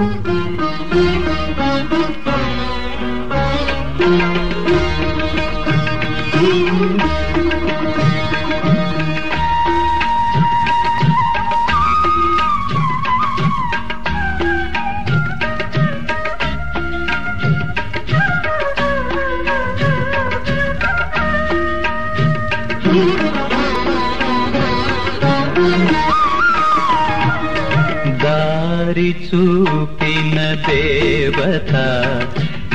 Thank you. దారి చూపిన దేవత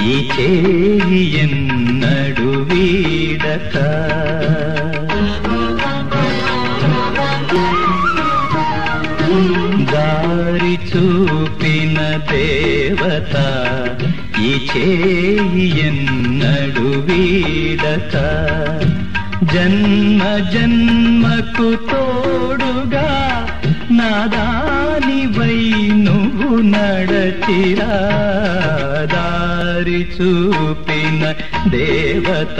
ఈ చేయి ఎన్నడు వీడత దారి చూపిన దేవత ఈ చేయి ఎన్నడు వీడత జన్మ జన్మకు తోడుగా నాదా చిరా దారి చూపిన దేవత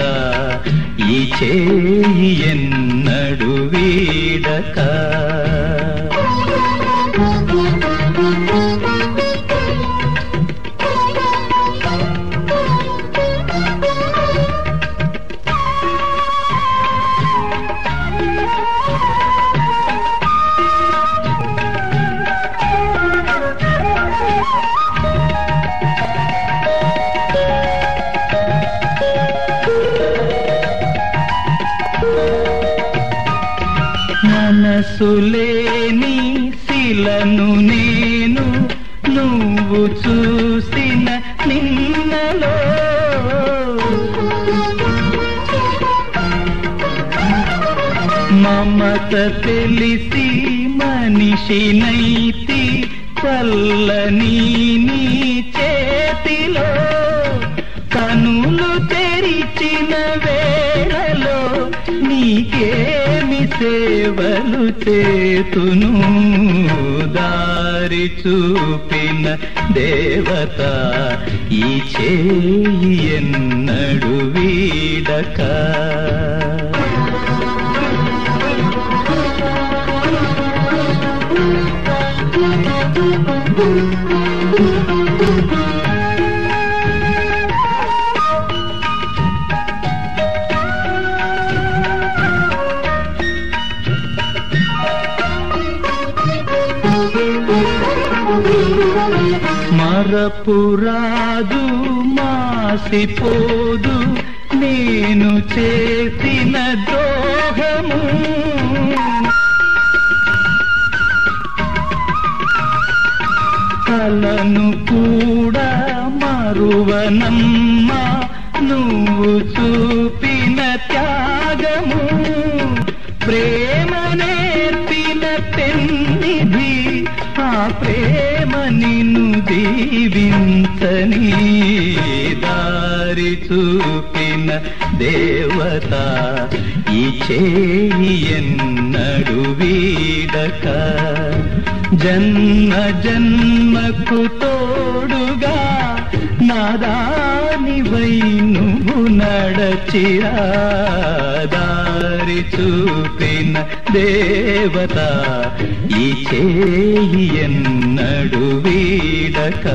ఈ చేయి ఎన్నడు వీడక. మనసులేని శిలను నేను నువ్వు చూసిన నిన్నలో. మమత తెలిసి మనిషినైతి చల్లని నీ చేతిలో కనులు తెరిచిన వేళలో నీకేమి సేవలు చేతును? దారి చూపిన దేవత ఈ చేయి ఎన్నడు వీడక. మరపురాదు మాసిపోదు నేను చేసిన దో నన్ను కూడా మరువనమ్మ. నువ్వు చూపిన త్యాగము ప్రేమ నేర్పిన పెన్నిధి. ఆ ప్రేమ నిన్ను దీవించని దారి చూపిన దేవత. ఈ చేయి ఎన్నడు వీడక. జన్మ జన్మకు తోడుగా నాదానివై నువ్వు నడచిరా దారి చూపిన దేవత ఈ చేయి ఎన్నడు వీడక.